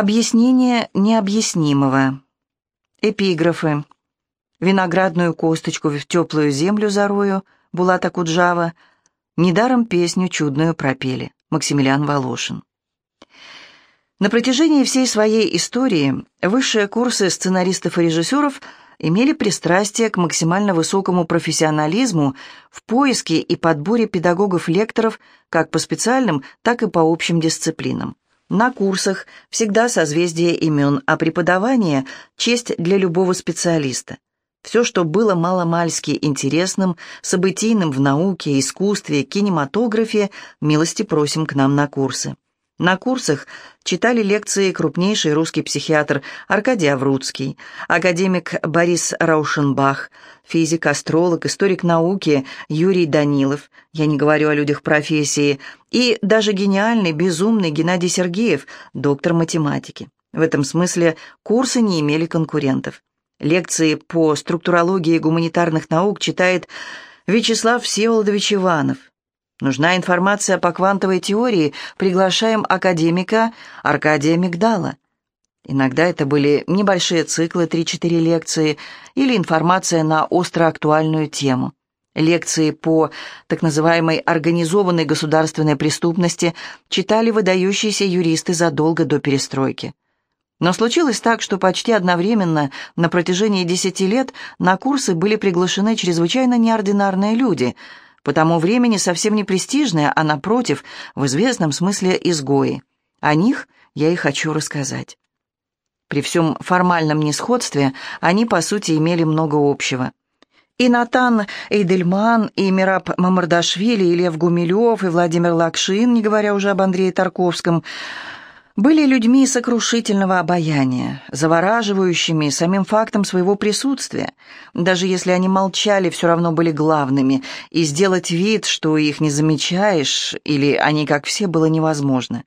Объяснение необъяснимого. Эпиграфы. Виноградную косточку в теплую землю зарою, Булата Куджава. Недаром песню чудную пропели. Максимилиан Волошин. На протяжении всей своей истории высшие курсы сценаристов и режиссеров имели пристрастие к максимально высокому профессионализму в поиске и подборе педагогов-лекторов как по специальным, так и по общим дисциплинам. На курсах всегда созвездие имен, а преподавание – честь для любого специалиста. Все, что было маломальски интересным, событийным в науке, искусстве, кинематографе, милости просим к нам на курсы. На курсах читали лекции крупнейший русский психиатр Аркадий Аврудский, академик Борис Раушенбах, физик, астролог, историк науки Юрий Данилов, я не говорю о людях профессии, и даже гениальный, безумный Геннадий Сергеев, доктор математики. В этом смысле курсы не имели конкурентов. Лекции по структурологии гуманитарных наук читает Вячеслав Всеволодович Иванов. Нужна информация по квантовой теории, приглашаем академика Аркадия Мигдала. Иногда это были небольшие циклы, 3-4 лекции, или информация на остро актуальную тему. Лекции по так называемой организованной государственной преступности читали выдающиеся юристы задолго до перестройки. Но случилось так, что почти одновременно на протяжении десяти лет на курсы были приглашены чрезвычайно неординарные люди – по тому времени совсем не престижные, а, напротив, в известном смысле изгои. О них я и хочу рассказать. При всем формальном несходстве они, по сути, имели много общего. И Натан Эйдельман, и Мираб Мамардашвили, и Лев Гумилев, и Владимир Лакшин, не говоря уже об Андрее Тарковском – были людьми сокрушительного обаяния, завораживающими самим фактом своего присутствия. Даже если они молчали, все равно были главными, и сделать вид, что их не замечаешь, или они как все, было невозможно.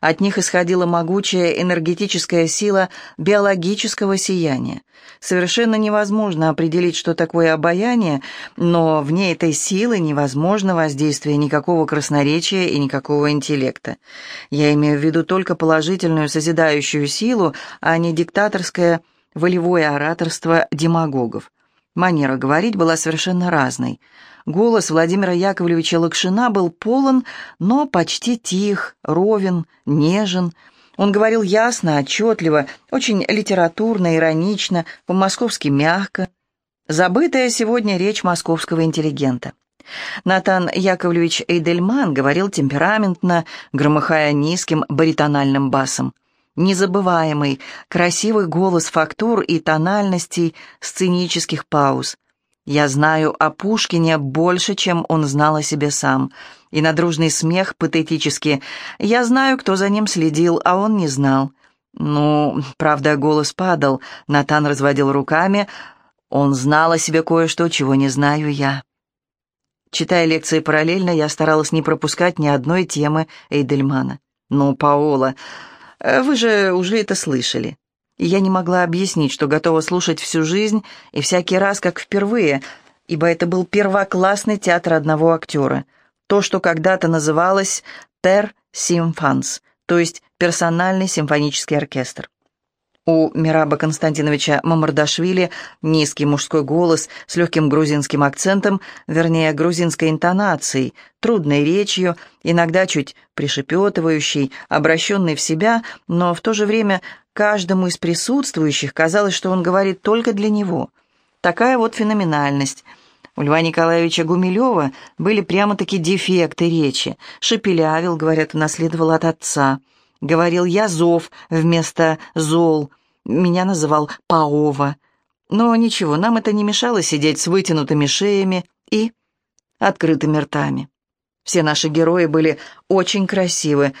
От них исходила могучая энергетическая сила биологического сияния. Совершенно невозможно определить, что такое обаяние, но вне этой силы невозможно воздействие никакого красноречия и никакого интеллекта. Я имею в виду только положительную созидающую силу, а не диктаторское волевое ораторство демагогов. Манера говорить была совершенно разной – Голос Владимира Яковлевича Лакшина был полон, но почти тих, ровен, нежен. Он говорил ясно, отчетливо, очень литературно, иронично, по-московски мягко. Забытая сегодня речь московского интеллигента. Натан Яковлевич Эйдельман говорил темпераментно, громыхая низким баритональным басом. Незабываемый, красивый голос фактур и тональностей сценических пауз. Я знаю о Пушкине больше, чем он знал о себе сам. И на дружный смех патетически «Я знаю, кто за ним следил, а он не знал». Ну, правда, голос падал, Натан разводил руками. Он знал о себе кое-что, чего не знаю я. Читая лекции параллельно, я старалась не пропускать ни одной темы Эйдельмана. «Ну, Паола, вы же уже это слышали я не могла объяснить, что готова слушать всю жизнь и всякий раз, как впервые, ибо это был первоклассный театр одного актера, то, что когда-то называлось «Тер Симфанс», то есть персональный симфонический оркестр. У Мираба Константиновича Мамардашвили низкий мужской голос с легким грузинским акцентом, вернее, грузинской интонацией, трудной речью, иногда чуть пришепетывающий, обращенный в себя, но в то же время каждому из присутствующих казалось, что он говорит только для него. Такая вот феноменальность. У Льва Николаевича Гумилева были прямо-таки дефекты речи. Шепелявил, говорят, унаследовал от отца – Говорил я зов вместо зол. Меня называл Паова. Но ничего, нам это не мешало сидеть с вытянутыми шеями и открытыми ртами. Все наши герои были очень красивы,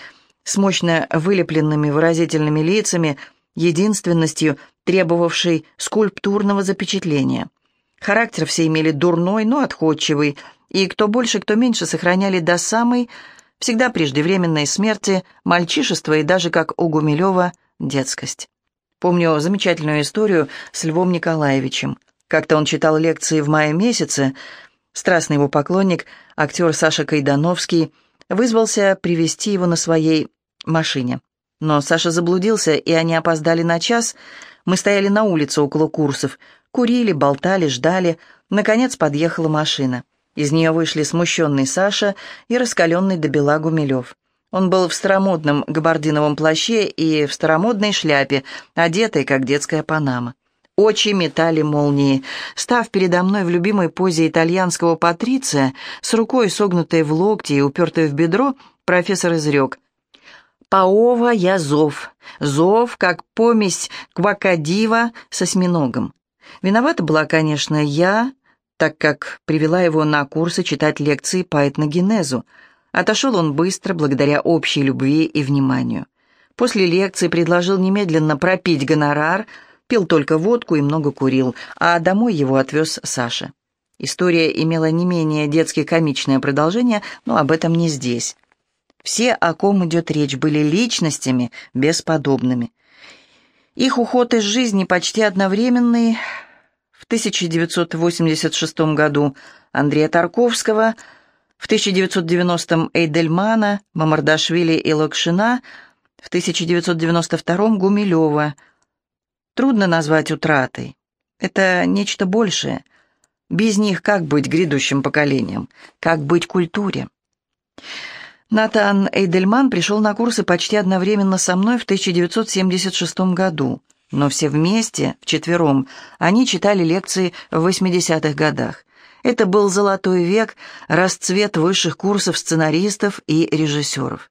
с мощно вылепленными выразительными лицами, единственностью, требовавшей скульптурного запечатления. Характер все имели дурной, но отходчивый, и кто больше, кто меньше сохраняли до самой всегда преждевременной смерти, мальчишество и даже, как у Гумилева, детскость. Помню замечательную историю с Львом Николаевичем. Как-то он читал лекции в мае месяце. Страстный его поклонник, актер Саша Кайдановский, вызвался привести его на своей машине. Но Саша заблудился, и они опоздали на час. Мы стояли на улице около курсов, курили, болтали, ждали. Наконец подъехала машина. Из нее вышли смущенный Саша и раскаленный до бела Гумилев. Он был в старомодном габардиновом плаще и в старомодной шляпе, одетой, как детская панама. Очи метали молнии. Став передо мной в любимой позе итальянского патриция, с рукой согнутой в локте и упертой в бедро, профессор изрек. «Паова я зов. Зов, как помесь квакадива с осьминогом. Виновата была, конечно, я, так как привела его на курсы читать лекции по этногенезу. Отошел он быстро, благодаря общей любви и вниманию. После лекции предложил немедленно пропить гонорар – пил только водку и много курил, а домой его отвез Саша. История имела не менее детски комичное продолжение, но об этом не здесь. Все, о ком идет речь, были личностями бесподобными. Их уход из жизни почти одновременный. В 1986 году Андрея Тарковского, в 1990-м Эйдельмана, Мамардашвили и Локшина, в 1992-м Гумилева – трудно назвать утратой. Это нечто большее. Без них как быть грядущим поколением? Как быть культуре? Натан Эйдельман пришел на курсы почти одновременно со мной в 1976 году, но все вместе, вчетвером, они читали лекции в 80-х годах. Это был золотой век, расцвет высших курсов сценаристов и режиссеров.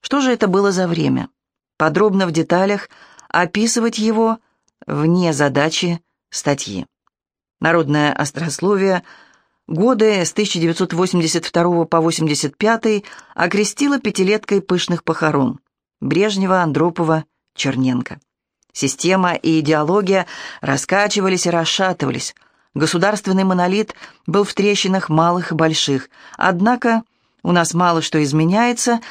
Что же это было за время? Подробно в деталях – описывать его вне задачи статьи. Народное острословие годы с 1982 по 85 окрестило пятилеткой пышных похорон Брежнева, Андропова, Черненко. Система и идеология раскачивались и расшатывались. Государственный монолит был в трещинах малых и больших. Однако у нас мало что изменяется –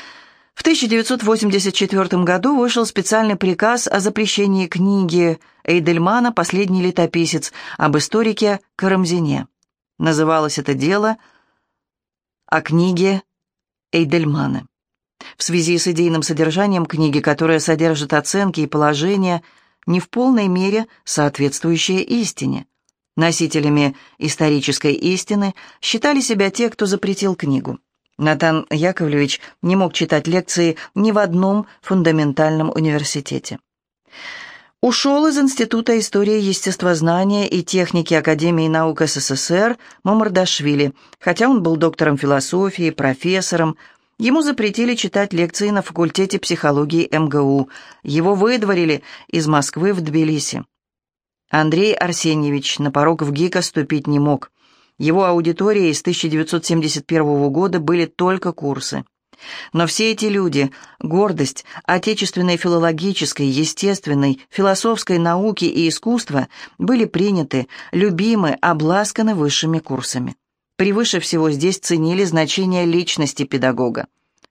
в 1984 году вышел специальный приказ о запрещении книги Эйдельмана «Последний летописец» об историке Карамзине. Называлось это дело о книге Эйдельмана. В связи с идейным содержанием книги, которая содержит оценки и положения, не в полной мере соответствующие истине. Носителями исторической истины считали себя те, кто запретил книгу. Натан Яковлевич не мог читать лекции ни в одном фундаментальном университете. Ушел из Института истории естествознания и техники Академии наук СССР Мамардашвили, хотя он был доктором философии, профессором. Ему запретили читать лекции на факультете психологии МГУ. Его выдворили из Москвы в Тбилиси. Андрей Арсеньевич на порог в ГИКа ступить не мог. Его аудиторией с 1971 года были только курсы. Но все эти люди, гордость отечественной филологической, естественной, философской науки и искусства были приняты, любимы, обласканы высшими курсами. Превыше всего здесь ценили значение личности педагога.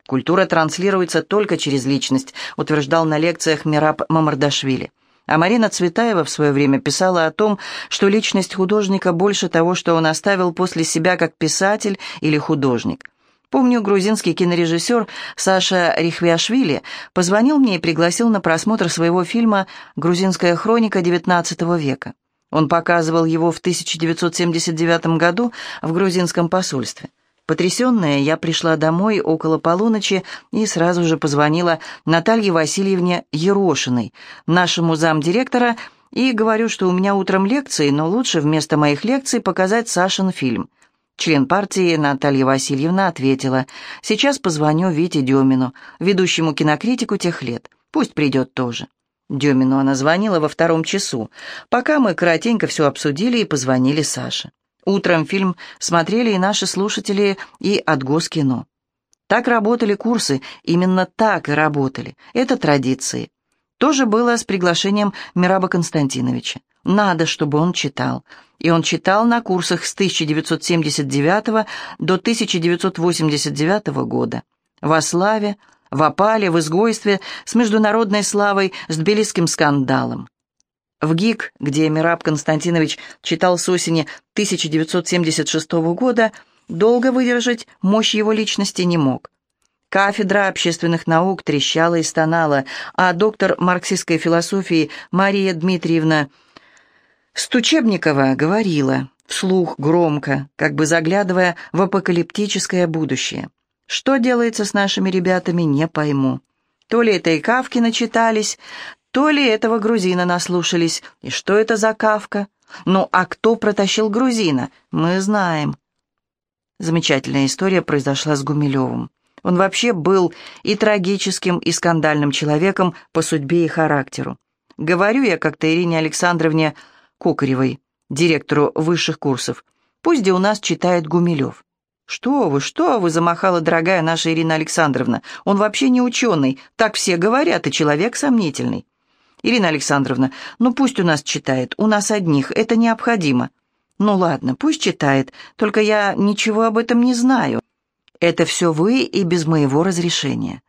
Культура транслируется только через личность, утверждал на лекциях Мираб Мамардашвили. А Марина Цветаева в свое время писала о том, что личность художника больше того, что он оставил после себя как писатель или художник. Помню, грузинский кинорежиссер Саша Рихвиашвили позвонил мне и пригласил на просмотр своего фильма «Грузинская хроника XIX века». Он показывал его в 1979 году в грузинском посольстве. Потрясенная, я пришла домой около полуночи и сразу же позвонила Наталье Васильевне Ерошиной, нашему замдиректора, и говорю, что у меня утром лекции, но лучше вместо моих лекций показать Сашин фильм. Член партии Наталья Васильевна ответила, «Сейчас позвоню Вите Демину, ведущему кинокритику тех лет. Пусть придет тоже». Демину она звонила во втором часу. Пока мы кратенько все обсудили и позвонили Саше. Утром фильм смотрели и наши слушатели, и от Госкино. Так работали курсы, именно так и работали. Это традиции. То же было с приглашением Мираба Константиновича. Надо, чтобы он читал. И он читал на курсах с 1979 до 1989 года. Во славе, в опале, в изгойстве, с международной славой, с тбилисским скандалом. В ГИК, где Мираб Константинович читал с осени 1976 года, долго выдержать мощь его личности не мог. Кафедра общественных наук трещала и стонала, а доктор марксистской философии Мария Дмитриевна Стучебникова говорила, вслух громко, как бы заглядывая в апокалиптическое будущее. Что делается с нашими ребятами, не пойму. То ли это и Кавки начитались, то ли этого грузина наслушались. И что это за Кавка? Ну, а кто протащил грузина? Мы знаем. Замечательная история произошла с Гумилевым. Он вообще был и трагическим, и скандальным человеком по судьбе и характеру. Говорю я как-то Ирине Александровне Кокаревой, директору высших курсов. Пусть где у нас читает Гумилев. «Что вы, что вы?» — замахала дорогая наша Ирина Александровна. «Он вообще не ученый, так все говорят, и человек сомнительный». «Ирина Александровна, ну пусть у нас читает, у нас одних, это необходимо». «Ну ладно, пусть читает, только я ничего об этом не знаю. Это все вы и без моего разрешения».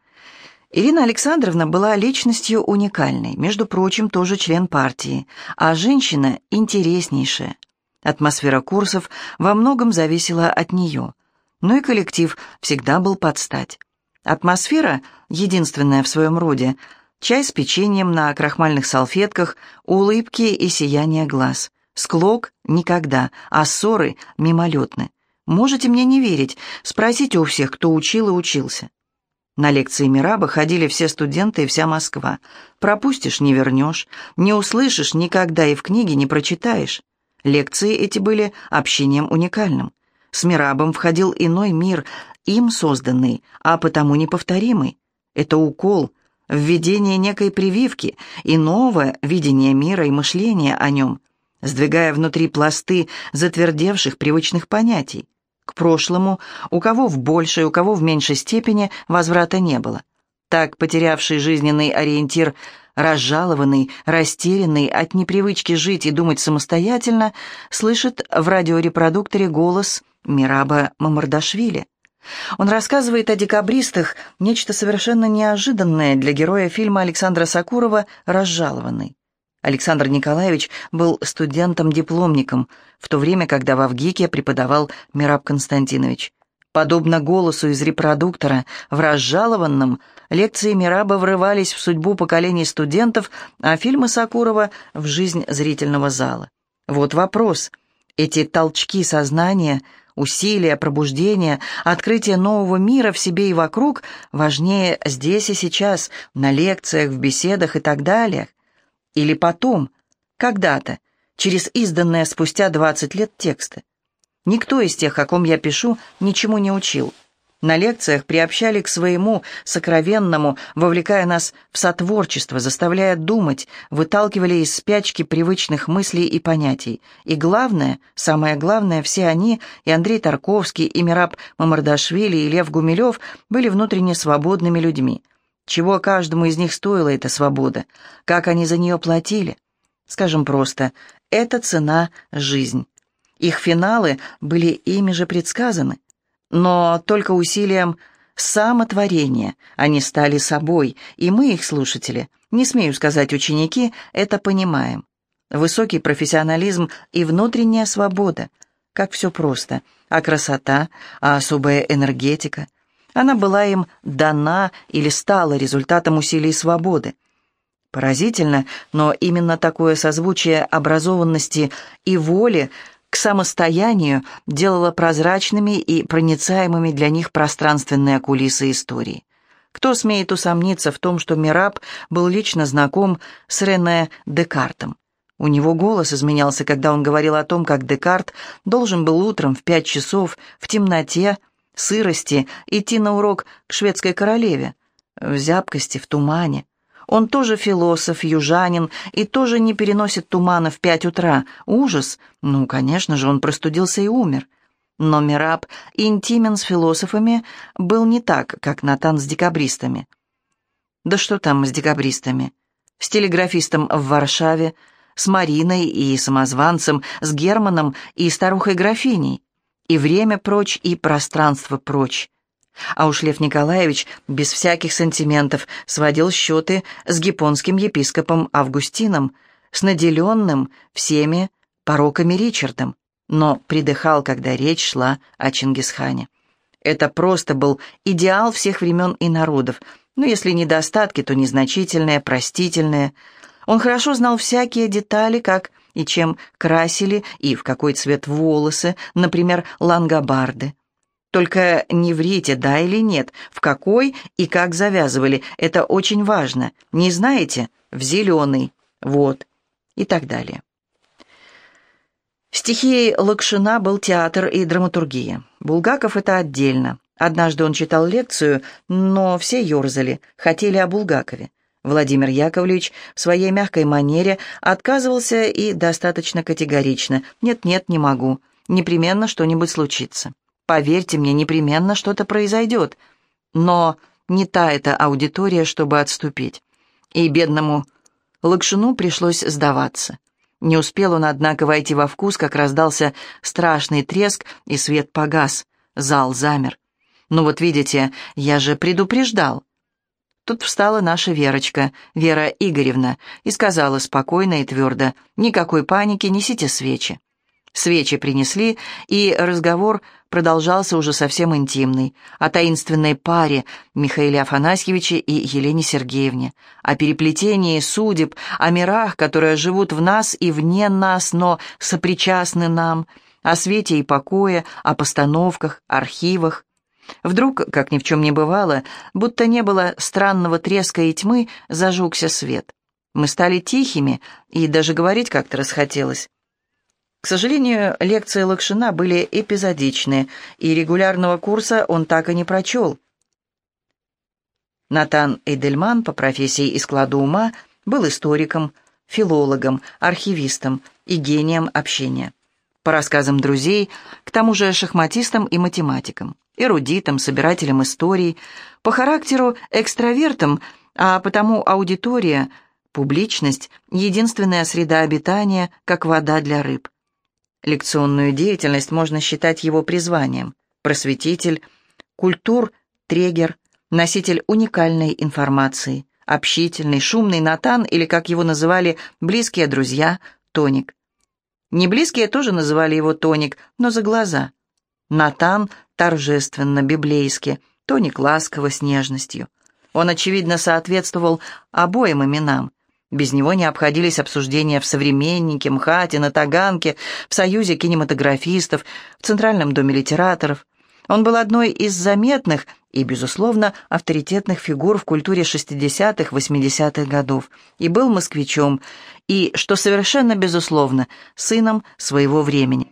Ирина Александровна была личностью уникальной, между прочим, тоже член партии, а женщина интереснейшая. Атмосфера курсов во многом зависела от нее, но и коллектив всегда был под стать. Атмосфера, единственная в своем роде, чай с печеньем на крахмальных салфетках, улыбки и сияние глаз. Склок — никогда, а ссоры — мимолетны. Можете мне не верить, спросите у всех, кто учил и учился. На лекции Мираба ходили все студенты и вся Москва. Пропустишь — не вернешь, не услышишь — никогда и в книге не прочитаешь. Лекции эти были общением уникальным. С Мирабом входил иной мир, им созданный, а потому неповторимый. Это укол, введение некой прививки, и новое видение мира и мышления о нем, сдвигая внутри пласты затвердевших привычных понятий. К прошлому, у кого в большей, у кого в меньшей степени, возврата не было. Так, потерявший жизненный ориентир, разжалованный, растерянный от непривычки жить и думать самостоятельно, слышит в радиорепродукторе голос Мираба Мамардашвили. Он рассказывает о декабристах, нечто совершенно неожиданное для героя фильма Александра Сакурова «Разжалованный». Александр Николаевич был студентом-дипломником, в то время, когда в Авгике преподавал Мираб Константинович. Подобно голосу из репродуктора, в разжалованном лекции Мираба врывались в судьбу поколений студентов, а фильмы Сакурова — в жизнь зрительного зала. Вот вопрос. Эти толчки сознания, усилия, пробуждения, открытие нового мира в себе и вокруг важнее здесь и сейчас, на лекциях, в беседах и так далее — или потом, когда-то, через изданные спустя 20 лет тексты. Никто из тех, о ком я пишу, ничему не учил. На лекциях приобщали к своему сокровенному, вовлекая нас в сотворчество, заставляя думать, выталкивали из спячки привычных мыслей и понятий. И главное, самое главное, все они, и Андрей Тарковский, и Мираб Мамардашвили, и Лев Гумилев, были внутренне свободными людьми. Чего каждому из них стоила эта свобода? Как они за нее платили? Скажем просто, это цена – жизнь. Их финалы были ими же предсказаны. Но только усилием самотворения они стали собой, и мы, их слушатели, не смею сказать ученики, это понимаем. Высокий профессионализм и внутренняя свобода. Как все просто. А красота, а особая энергетика – она была им дана или стала результатом усилий свободы. Поразительно, но именно такое созвучие образованности и воли к самостоянию делало прозрачными и проницаемыми для них пространственные кулисы истории. Кто смеет усомниться в том, что Мираб был лично знаком с Рене Декартом? У него голос изменялся, когда он говорил о том, как Декарт должен был утром в пять часов в темноте сырости идти на урок к шведской королеве, в зябкости, в тумане. Он тоже философ, южанин, и тоже не переносит тумана в пять утра. Ужас! Ну, конечно же, он простудился и умер. Но Мираб интимен с философами был не так, как Натан с декабристами. Да что там с декабристами? С телеграфистом в Варшаве, с Мариной и самозванцем, с Германом и старухой-графиней. И время прочь, и пространство прочь. А уж Лев Николаевич без всяких сантиментов сводил счеты с гипонским епископом Августином, с наделенным всеми пороками Ричардом, но придыхал, когда речь шла о Чингисхане. Это просто был идеал всех времен и народов, ну, если недостатки, то незначительные, простительные. Он хорошо знал всякие детали, как и чем красили и в какой цвет волосы, например, лангобарды. Только не врите, да или нет, в какой и как завязывали, это очень важно. Не знаете? В зеленый. Вот. И так далее. Стихией Лакшина был театр и драматургия. Булгаков это отдельно. Однажды он читал лекцию, но все ерзали, хотели о Булгакове. Владимир Яковлевич в своей мягкой манере отказывался и достаточно категорично. «Нет-нет, не могу. Непременно что-нибудь случится. Поверьте мне, непременно что-то произойдет. Но не та эта аудитория, чтобы отступить». И бедному Лакшину пришлось сдаваться. Не успел он, однако, войти во вкус, как раздался страшный треск, и свет погас. Зал замер. «Ну вот видите, я же предупреждал». Тут встала наша Верочка, Вера Игоревна, и сказала спокойно и твердо, «Никакой паники, несите свечи». Свечи принесли, и разговор продолжался уже совсем интимный, о таинственной паре Михаиле Афанасьевиче и Елене Сергеевне, о переплетении судеб, о мирах, которые живут в нас и вне нас, но сопричастны нам, о свете и покое, о постановках, архивах. Вдруг, как ни в чем не бывало, будто не было странного треска и тьмы, зажегся свет. Мы стали тихими, и даже говорить как-то расхотелось. К сожалению, лекции Лакшина были эпизодичны, и регулярного курса он так и не прочел. Натан Эйдельман по профессии и складу ума был историком, филологом, архивистом и гением общения. По рассказам друзей, к тому же шахматистом и математиком, эрудитом, собирателем историй, по характеру экстравертом, а потому аудитория, публичность — единственная среда обитания, как вода для рыб. Лекционную деятельность можно считать его призванием. Просветитель, культур, трегер, носитель уникальной информации, общительный, шумный Натан или, как его называли близкие друзья, Тоник. Неблизкие тоже называли его Тоник, но за глаза. Натан торжественно, библейски, Тоник ласково, с нежностью. Он, очевидно, соответствовал обоим именам. Без него не обходились обсуждения в «Современнике», «МХАТе», на Таганке, в Союзе кинематографистов, в Центральном доме литераторов. Он был одной из заметных и, безусловно, авторитетных фигур в культуре 60-х, 80-х годов, и был москвичом, и, что совершенно безусловно, сыном своего времени.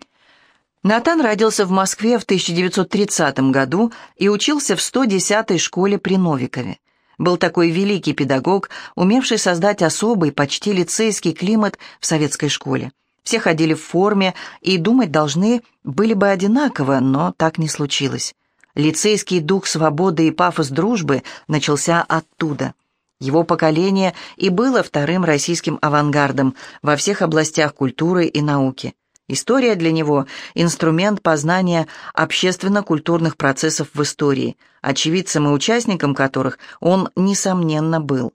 Натан родился в Москве в 1930 году и учился в 110-й школе при Новикове был такой великий педагог, умевший создать особый, почти лицейский климат в советской школе. Все ходили в форме и думать должны были бы одинаково, но так не случилось. Лицейский дух свободы и пафос дружбы начался оттуда. Его поколение и было вторым российским авангардом во всех областях культуры и науки. История для него – инструмент познания общественно-культурных процессов в истории, очевидцем и участником которых он, несомненно, был.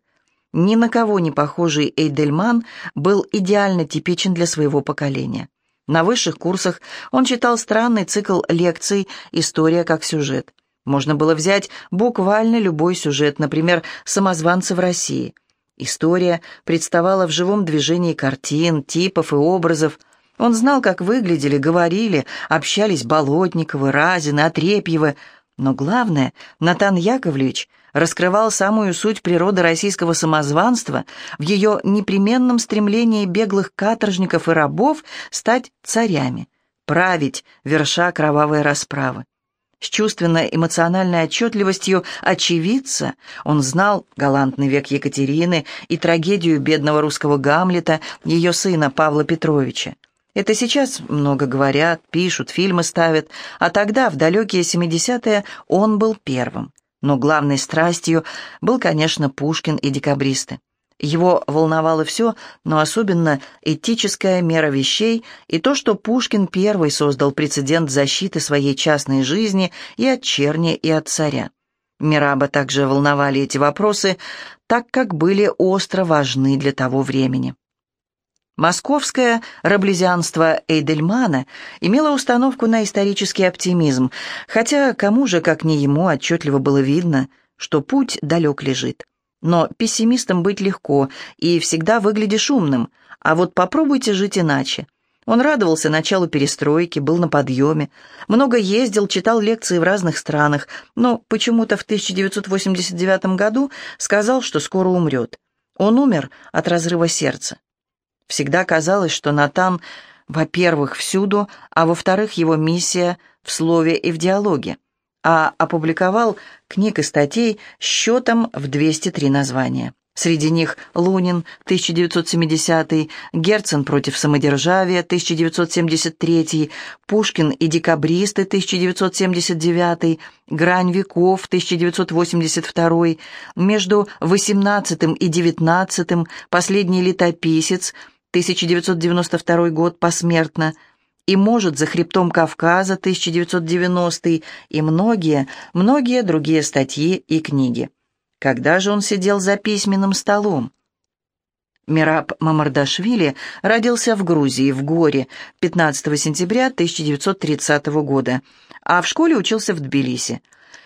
Ни на кого не похожий Эйдельман был идеально типичен для своего поколения. На высших курсах он читал странный цикл лекций «История как сюжет». Можно было взять буквально любой сюжет, например, «Самозванцы в России». История представала в живом движении картин, типов и образов – он знал, как выглядели, говорили, общались Болотниковы, Разины, Отрепьевы, но главное, Натан Яковлевич раскрывал самую суть природы российского самозванства в ее непременном стремлении беглых каторжников и рабов стать царями, править, верша кровавые расправы. С чувственно-эмоциональной отчетливостью очевидца он знал галантный век Екатерины и трагедию бедного русского Гамлета, ее сына Павла Петровича. Это сейчас много говорят, пишут, фильмы ставят, а тогда, в далекие 70-е, он был первым. Но главной страстью был, конечно, Пушкин и декабристы. Его волновало все, но особенно этическая мера вещей и то, что Пушкин первый создал прецедент защиты своей частной жизни и от черни, и от царя. Мираба также волновали эти вопросы, так как были остро важны для того времени. Московское раблезианство Эйдельмана имело установку на исторический оптимизм, хотя кому же, как не ему, отчетливо было видно, что путь далек лежит. Но пессимистом быть легко, и всегда выглядишь умным, а вот попробуйте жить иначе. Он радовался началу перестройки, был на подъеме, много ездил, читал лекции в разных странах, но почему-то в 1989 году сказал, что скоро умрет. Он умер от разрыва сердца. Всегда казалось, что Натан, во-первых, всюду, а во-вторых, его миссия в слове и в диалоге, а опубликовал книг и статей счетом в 203 названия. Среди них Лунин, 1970, Герцен против самодержавия, 1973, Пушкин и декабристы, 1979, Грань веков, 1982, между 18 и 19, Последний летописец, 1992 год посмертно, и «Может за хребтом Кавказа» 1990 и многие, многие другие статьи и книги. Когда же он сидел за письменным столом? Мираб Мамардашвили родился в Грузии, в Горе, 15 сентября 1930 года, а в школе учился в Тбилиси.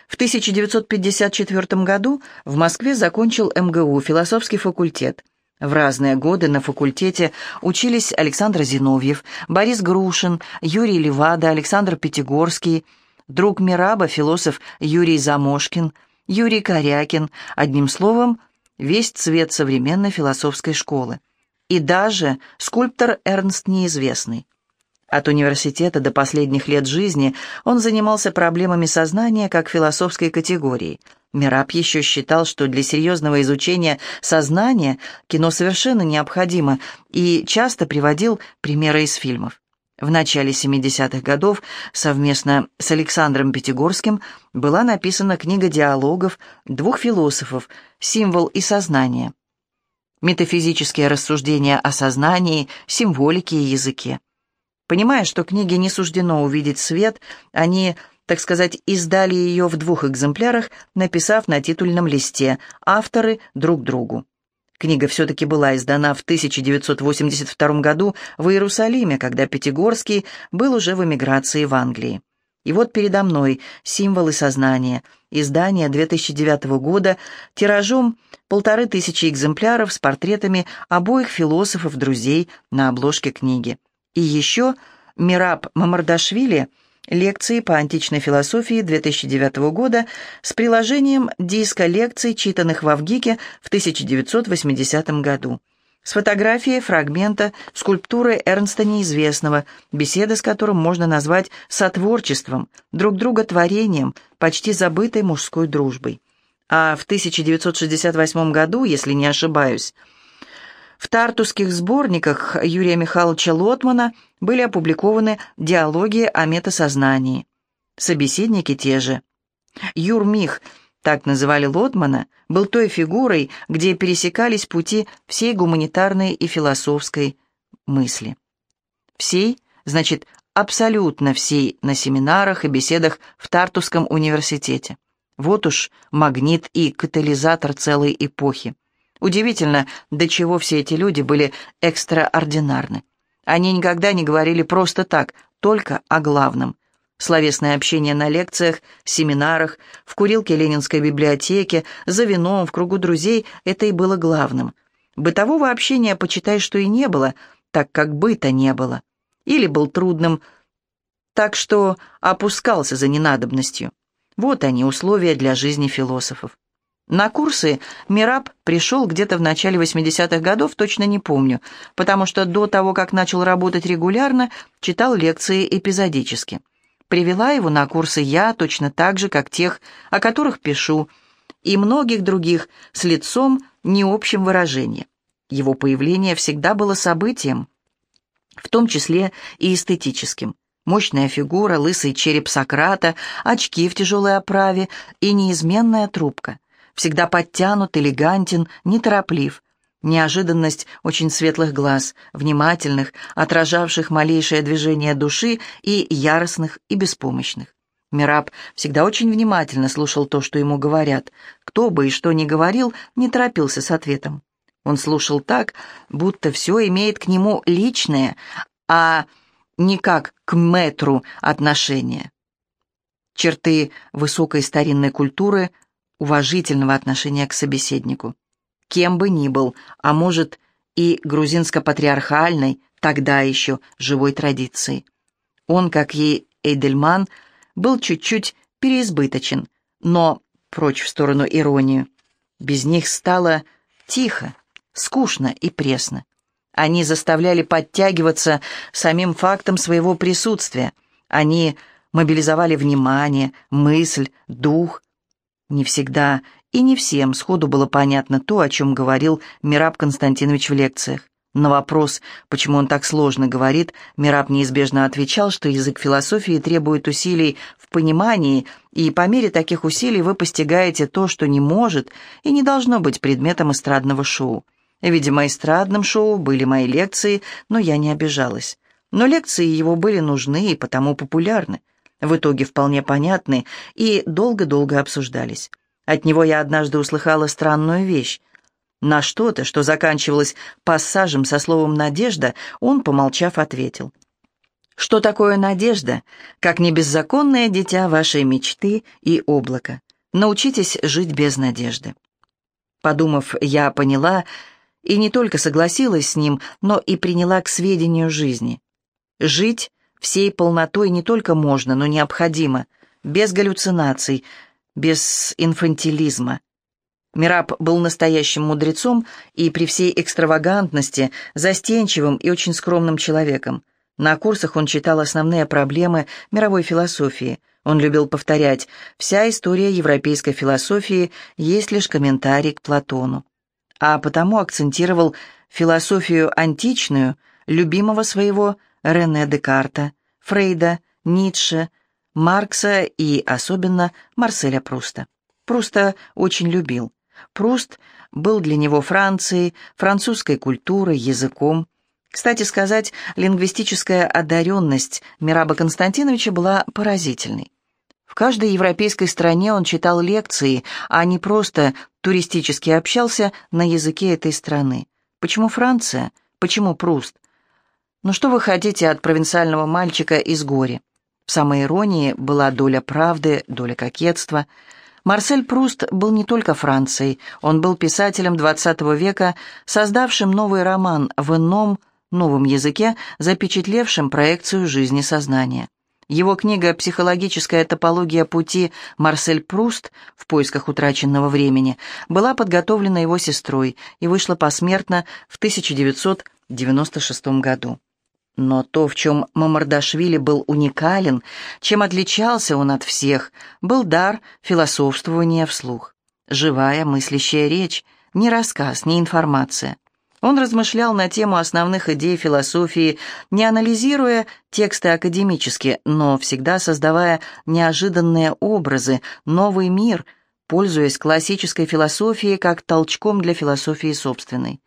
В 1954 году в Москве закончил МГУ, философский факультет. В разные годы на факультете учились Александр Зиновьев, Борис Грушин, Юрий Левада, Александр Пятигорский, друг Мираба, философ Юрий Замошкин – Юрий Корякин, одним словом, весь цвет современной философской школы. И даже скульптор Эрнст Неизвестный. От университета до последних лет жизни он занимался проблемами сознания как философской категории. Мираб еще считал, что для серьезного изучения сознания кино совершенно необходимо, и часто приводил примеры из фильмов. В начале 70-х годов совместно с Александром Пятигорским была написана книга диалогов двух философов «Символ и сознание». Метафизические рассуждения о сознании, символике и языке. Понимая, что книге не суждено увидеть свет, они, так сказать, издали ее в двух экземплярах, написав на титульном листе «Авторы друг другу». Книга все-таки была издана в 1982 году в Иерусалиме, когда Пятигорский был уже в эмиграции в Англии. И вот передо мной «Символы сознания», издание 2009 года, тиражом полторы тысячи экземпляров с портретами обоих философов-друзей на обложке книги. И еще Мираб Мамардашвили – Лекции по античной философии 2009 года с приложением диска лекций, читанных в Авгике в 1980 году. С фотографией фрагмента скульптуры Эрнста Неизвестного, беседа с которым можно назвать сотворчеством, друг друга творением, почти забытой мужской дружбой. А в 1968 году, если не ошибаюсь, в тартусских сборниках Юрия Михайловича Лотмана были опубликованы диалоги о метасознании. Собеседники те же. Юрмих, так называли Лотмана, был той фигурой, где пересекались пути всей гуманитарной и философской мысли. Всей, значит, абсолютно всей на семинарах и беседах в Тартусском университете. Вот уж магнит и катализатор целой эпохи. Удивительно, до чего все эти люди были экстраординарны. Они никогда не говорили просто так, только о главном. Словесное общение на лекциях, семинарах, в курилке Ленинской библиотеки, за вином, в кругу друзей – это и было главным. Бытового общения, почитай, что и не было, так как быта не было. Или был трудным, так что опускался за ненадобностью. Вот они, условия для жизни философов. На курсы Мираб пришел где-то в начале 80-х годов, точно не помню, потому что до того, как начал работать регулярно, читал лекции эпизодически. Привела его на курсы я точно так же, как тех, о которых пишу, и многих других с лицом не общим выражением. Его появление всегда было событием, в том числе и эстетическим. Мощная фигура, лысый череп Сократа, очки в тяжелой оправе и неизменная трубка – всегда подтянут, элегантен, нетороплив. Неожиданность очень светлых глаз, внимательных, отражавших малейшее движение души и яростных, и беспомощных. Мираб всегда очень внимательно слушал то, что ему говорят. Кто бы и что ни говорил, не торопился с ответом. Он слушал так, будто все имеет к нему личное, а не как к метру отношения. Черты высокой старинной культуры, уважительного отношения к собеседнику. Кем бы ни был, а может и грузинско-патриархальной, тогда еще живой традиции. Он, как и Эйдельман, был чуть-чуть переизбыточен, но, прочь в сторону иронию, без них стало тихо, скучно и пресно. Они заставляли подтягиваться самим фактом своего присутствия. Они мобилизовали внимание, мысль, дух. Не всегда и не всем сходу было понятно то, о чем говорил Мираб Константинович в лекциях. На вопрос, почему он так сложно говорит, Мираб неизбежно отвечал, что язык философии требует усилий в понимании, и по мере таких усилий вы постигаете то, что не может и не должно быть предметом эстрадного шоу. Видимо, эстрадным шоу были мои лекции, но я не обижалась. Но лекции его были нужны и потому популярны, в итоге вполне понятны и долго-долго обсуждались. От него я однажды услыхала странную вещь. На что-то, что заканчивалось пассажем со словом «надежда», он, помолчав, ответил. «Что такое надежда? Как не беззаконное дитя вашей мечты и облака. Научитесь жить без надежды». Подумав, я поняла и не только согласилась с ним, но и приняла к сведению жизни. Жить всей полнотой не только можно, но необходимо, без галлюцинаций, без инфантилизма. Мираб был настоящим мудрецом и при всей экстравагантности застенчивым и очень скромным человеком. На курсах он читал основные проблемы мировой философии. Он любил повторять «Вся история европейской философии есть лишь комментарий к Платону». А потому акцентировал философию античную, любимого своего Рене Декарта, Фрейда, Ницше, Маркса и особенно Марселя Пруста. Пруста очень любил. Пруст был для него Францией, французской культурой, языком. Кстати сказать, лингвистическая одаренность Мираба Константиновича была поразительной. В каждой европейской стране он читал лекции, а не просто туристически общался на языке этой страны. Почему Франция? Почему Пруст? Ну что вы хотите от провинциального мальчика из горе? В самой иронии была доля правды, доля кокетства – Марсель Пруст был не только Францией, он был писателем XX века, создавшим новый роман в ином, новом языке, запечатлевшим проекцию жизни сознания. Его книга «Психологическая топология пути Марсель Пруст в поисках утраченного времени» была подготовлена его сестрой и вышла посмертно в 1996 году. Но то, в чем Мамардашвили был уникален, чем отличался он от всех, был дар философствования вслух. Живая мыслящая речь, не рассказ, не информация. Он размышлял на тему основных идей философии, не анализируя тексты академически, но всегда создавая неожиданные образы, новый мир, пользуясь классической философией как толчком для философии собственной.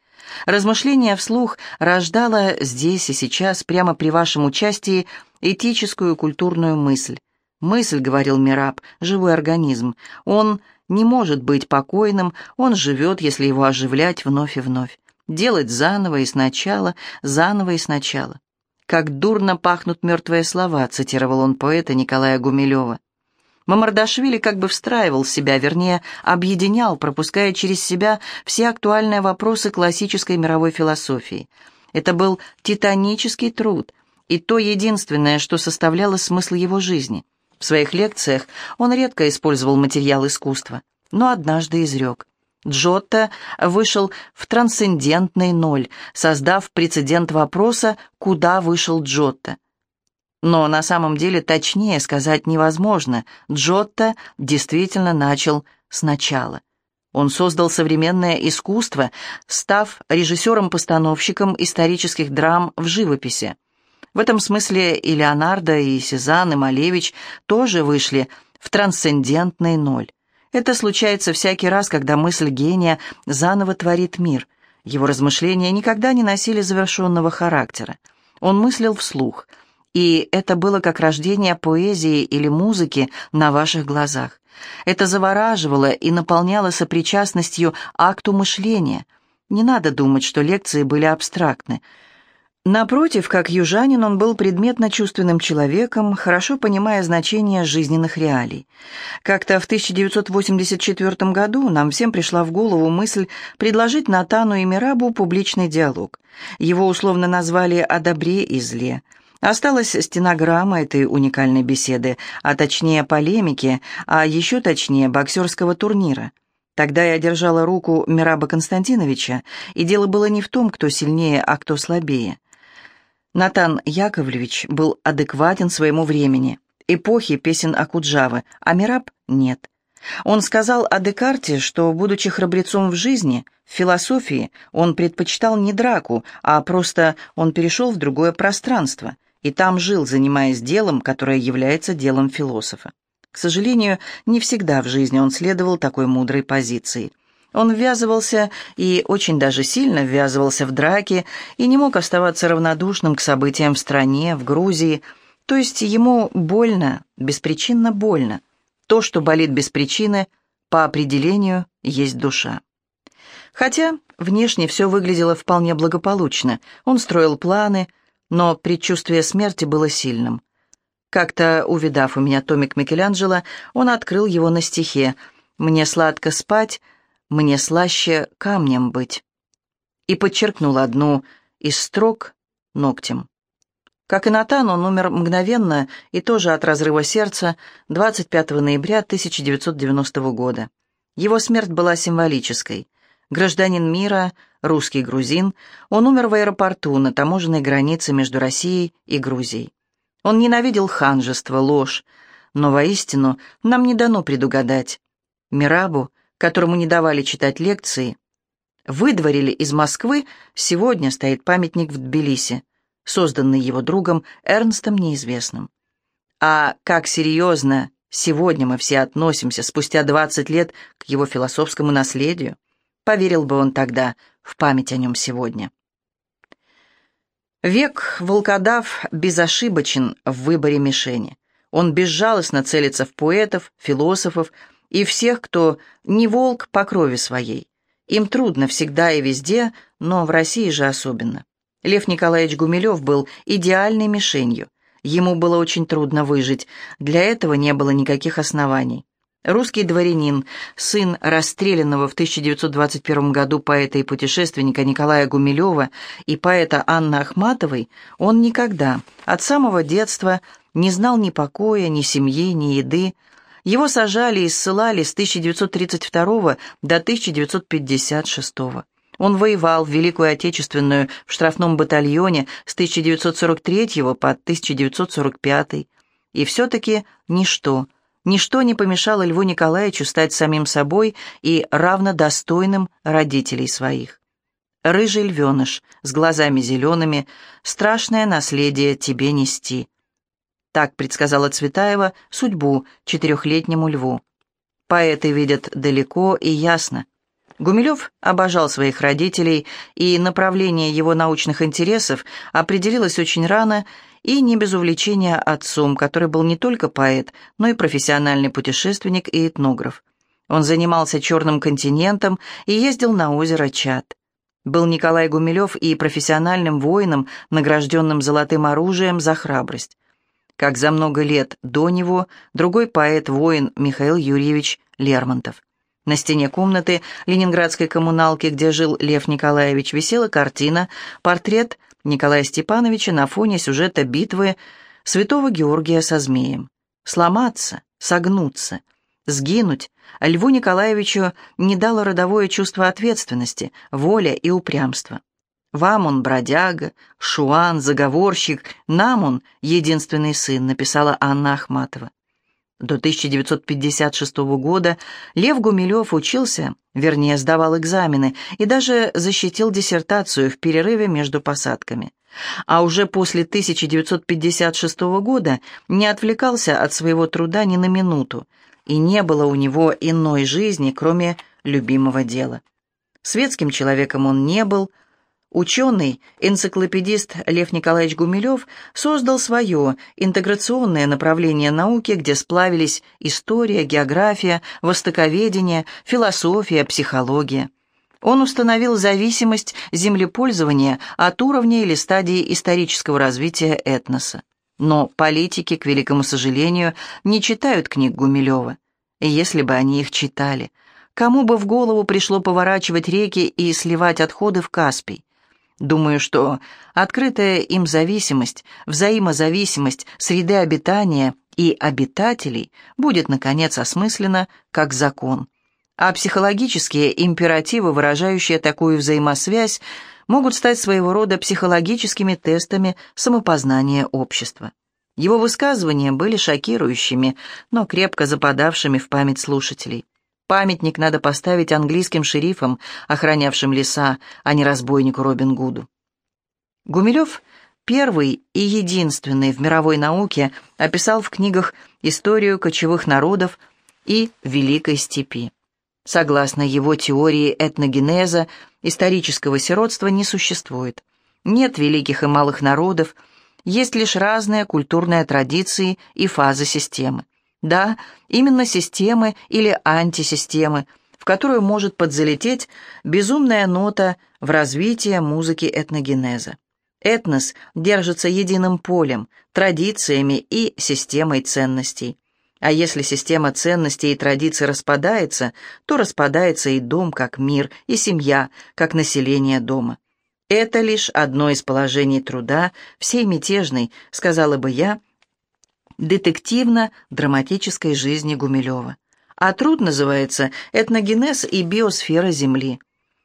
Размышление вслух рождало здесь и сейчас, прямо при вашем участии, этическую культурную мысль. Мысль, говорил Мираб, живой организм. Он не может быть покойным, он живет, если его оживлять вновь и вновь. Делать заново и сначала, заново и сначала. «Как дурно пахнут мертвые слова», цитировал он поэта Николая Гумилева. Мамардашвили как бы встраивал себя, вернее, объединял, пропуская через себя все актуальные вопросы классической мировой философии. Это был титанический труд, и то единственное, что составляло смысл его жизни. В своих лекциях он редко использовал материал искусства, но однажды изрек. Джотто вышел в трансцендентный ноль, создав прецедент вопроса «Куда вышел Джотто?». Но на самом деле точнее сказать невозможно. Джотто действительно начал сначала. Он создал современное искусство, став режиссером-постановщиком исторических драм в живописи. В этом смысле и Леонардо, и Сезанн, и Малевич тоже вышли в трансцендентный ноль. Это случается всякий раз, когда мысль гения заново творит мир. Его размышления никогда не носили завершенного характера. Он мыслил вслух – и это было как рождение поэзии или музыки на ваших глазах. Это завораживало и наполняло сопричастностью акту мышления. Не надо думать, что лекции были абстрактны. Напротив, как южанин, он был предметно-чувственным человеком, хорошо понимая значение жизненных реалий. Как-то в 1984 году нам всем пришла в голову мысль предложить Натану и Мирабу публичный диалог. Его условно назвали «О добре и зле». Осталась стенограмма этой уникальной беседы, а точнее полемики, а еще точнее боксерского турнира. Тогда я держала руку Мираба Константиновича, и дело было не в том, кто сильнее, а кто слабее. Натан Яковлевич был адекватен своему времени, эпохи песен Акуджавы, а Мираб — нет. Он сказал о Декарте, что, будучи храбрецом в жизни, в философии, он предпочитал не драку, а просто он перешел в другое пространство и там жил, занимаясь делом, которое является делом философа. К сожалению, не всегда в жизни он следовал такой мудрой позиции. Он ввязывался и очень даже сильно ввязывался в драки и не мог оставаться равнодушным к событиям в стране, в Грузии. То есть ему больно, беспричинно больно. То, что болит без причины, по определению есть душа. Хотя внешне все выглядело вполне благополучно. Он строил планы, но предчувствие смерти было сильным. Как-то, увидав у меня томик Микеланджело, он открыл его на стихе «Мне сладко спать, мне слаще камнем быть» и подчеркнул одну из строк ногтем. Как и Натан, он умер мгновенно и тоже от разрыва сердца 25 ноября 1990 года. Его смерть была символической. Гражданин мира, русский грузин, он умер в аэропорту на таможенной границе между Россией и Грузией. Он ненавидел ханжество, ложь, но воистину нам не дано предугадать. Мирабу, которому не давали читать лекции, выдворили из Москвы, сегодня стоит памятник в Тбилиси созданный его другом Эрнстом Неизвестным. А как серьезно сегодня мы все относимся, спустя 20 лет, к его философскому наследию, поверил бы он тогда в память о нем сегодня. Век волкодав безошибочен в выборе мишени. Он безжалостно целится в поэтов, философов и всех, кто не волк по крови своей. Им трудно всегда и везде, но в России же особенно. Лев Николаевич Гумилев был идеальной мишенью. Ему было очень трудно выжить, для этого не было никаких оснований. Русский дворянин, сын расстрелянного в 1921 году поэта и путешественника Николая Гумилева и поэта Анны Ахматовой, он никогда, от самого детства, не знал ни покоя, ни семьи, ни еды. Его сажали и ссылали с 1932 до 1956 года. Он воевал в Великую Отечественную в штрафном батальоне с 1943 по 1945. И все-таки ничто, ничто не помешало Льву Николаевичу стать самим собой и равнодостойным родителей своих. Рыжий львеныш с глазами зелеными, страшное наследие тебе нести. Так предсказала Цветаева судьбу четырехлетнему льву. Поэты видят далеко и ясно. Гумилев обожал своих родителей, и направление его научных интересов определилось очень рано и не без увлечения отцом, который был не только поэт, но и профессиональный путешественник и этнограф. Он занимался Черным континентом и ездил на озеро Чад. Был Николай Гумилев и профессиональным воином, награжденным золотым оружием за храбрость. Как за много лет до него другой поэт-воин Михаил Юрьевич Лермонтов. На стене комнаты ленинградской коммуналки, где жил Лев Николаевич, висела картина, портрет Николая Степановича на фоне сюжета битвы святого Георгия со змеем. Сломаться, согнуться, сгинуть Льву Николаевичу не дало родовое чувство ответственности, воля и упрямство. «Вам он бродяга, шуан, заговорщик, нам он единственный сын», написала Анна Ахматова. До 1956 года Лев Гумилев учился, вернее, сдавал экзамены и даже защитил диссертацию в перерыве между посадками. А уже после 1956 года не отвлекался от своего труда ни на минуту, и не было у него иной жизни, кроме любимого дела. Светским человеком он не был, Ученый, энциклопедист Лев Николаевич Гумилев создал свое интеграционное направление науки, где сплавились история, география, востоковедение, философия, психология. Он установил зависимость землепользования от уровня или стадии исторического развития этноса. Но политики, к великому сожалению, не читают книг Гумилева. Если бы они их читали, кому бы в голову пришло поворачивать реки и сливать отходы в Каспий? Думаю, что открытая им зависимость, взаимозависимость среды обитания и обитателей будет, наконец, осмыслена как закон. А психологические императивы, выражающие такую взаимосвязь, могут стать своего рода психологическими тестами самопознания общества. Его высказывания были шокирующими, но крепко западавшими в память слушателей. Памятник надо поставить английским шерифам, охранявшим леса, а не разбойнику Робин Гуду. Гумилев первый и единственный в мировой науке описал в книгах историю кочевых народов и Великой степи. Согласно его теории этногенеза, исторического сиротства не существует. Нет великих и малых народов, есть лишь разные культурные традиции и фазы системы. Да, именно системы или антисистемы, в которую может подзалететь безумная нота в развитии музыки этногенеза. Этнос держится единым полем, традициями и системой ценностей. А если система ценностей и традиций распадается, то распадается и дом как мир, и семья как население дома. Это лишь одно из положений труда всей мятежной, сказала бы я, детективно-драматической жизни Гумилева. А труд называется «Этногенез и биосфера Земли».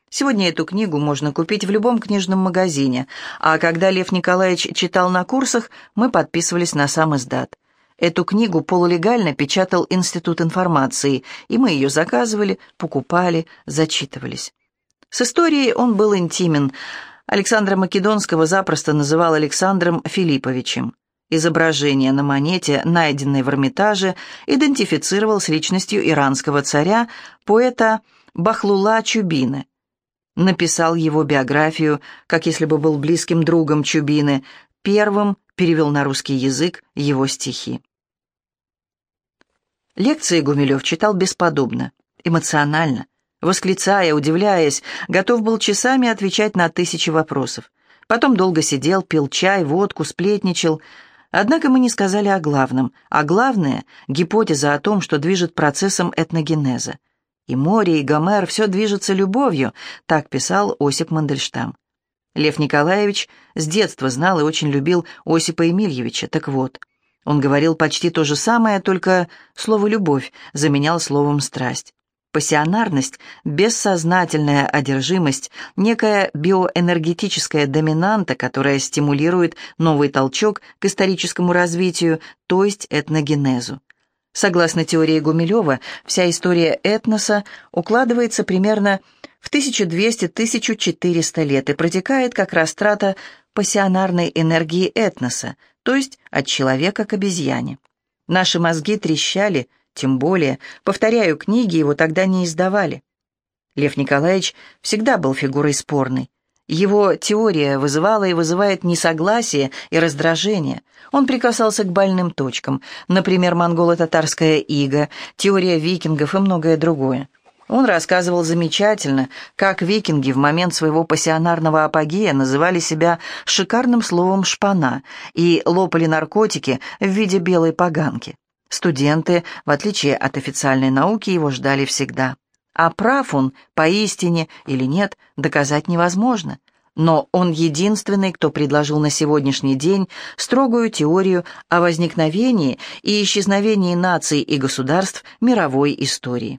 Сегодня эту книгу можно купить в любом книжном магазине, а когда Лев Николаевич читал на курсах, мы подписывались на сам издат. Эту книгу полулегально печатал Институт информации, и мы ее заказывали, покупали, зачитывались. С историей он был интимен. Александра Македонского запросто называл Александром Филипповичем. Изображение на монете, найденной в Эрмитаже, идентифицировал с личностью иранского царя, поэта Бахлула Чубины. Написал его биографию, как если бы был близким другом Чубины, первым перевел на русский язык его стихи. Лекции Гумилев читал бесподобно, эмоционально, восклицая, удивляясь, готов был часами отвечать на тысячи вопросов. Потом долго сидел, пил чай, водку, сплетничал. Однако мы не сказали о главном, а главное — гипотеза о том, что движет процессом этногенеза. И море, и Гомер — все движется любовью, так писал Осип Мандельштам. Лев Николаевич с детства знал и очень любил Осипа Емельевича, так вот — он говорил почти то же самое, только слово «любовь» заменял словом «страсть». Пассионарность, бессознательная одержимость, некая биоэнергетическая доминанта, которая стимулирует новый толчок к историческому развитию, то есть этногенезу. Согласно теории Гумилева, вся история этноса укладывается примерно в 1200-1400 лет и протекает как растрата пассионарной энергии этноса, то есть от человека к обезьяне. Наши мозги трещали, тем более, повторяю, книги его тогда не издавали. Лев Николаевич всегда был фигурой спорной. Его теория вызывала и вызывает несогласие и раздражение. Он прикасался к больным точкам, например, монголо-татарская ига, теория викингов и многое другое. Он рассказывал замечательно, как викинги в момент своего пассионарного апогея называли себя шикарным словом «шпана» и лопали наркотики в виде белой поганки. Студенты, в отличие от официальной науки, его ждали всегда. А прав он, поистине или нет, доказать невозможно. Но он единственный, кто предложил на сегодняшний день строгую теорию о возникновении и исчезновении наций и государств мировой истории.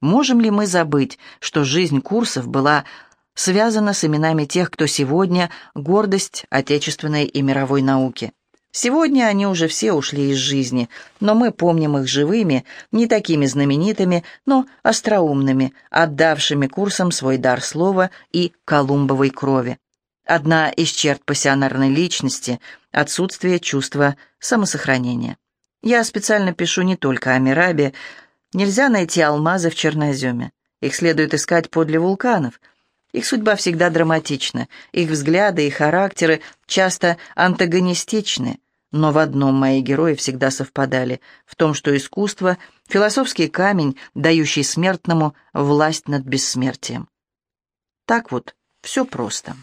Можем ли мы забыть, что жизнь курсов была связана с именами тех, кто сегодня гордость отечественной и мировой науки? Сегодня они уже все ушли из жизни, но мы помним их живыми, не такими знаменитыми, но остроумными, отдавшими курсам свой дар слова и колумбовой крови. Одна из черт пассионарной личности — отсутствие чувства самосохранения. Я специально пишу не только о Мирабе, Нельзя найти алмазы в черноземе. Их следует искать подле вулканов. Их судьба всегда драматична, их взгляды и характеры часто антагонистичны, но в одном мои герои всегда совпадали, в том, что искусство — философский камень, дающий смертному власть над бессмертием. Так вот, все просто.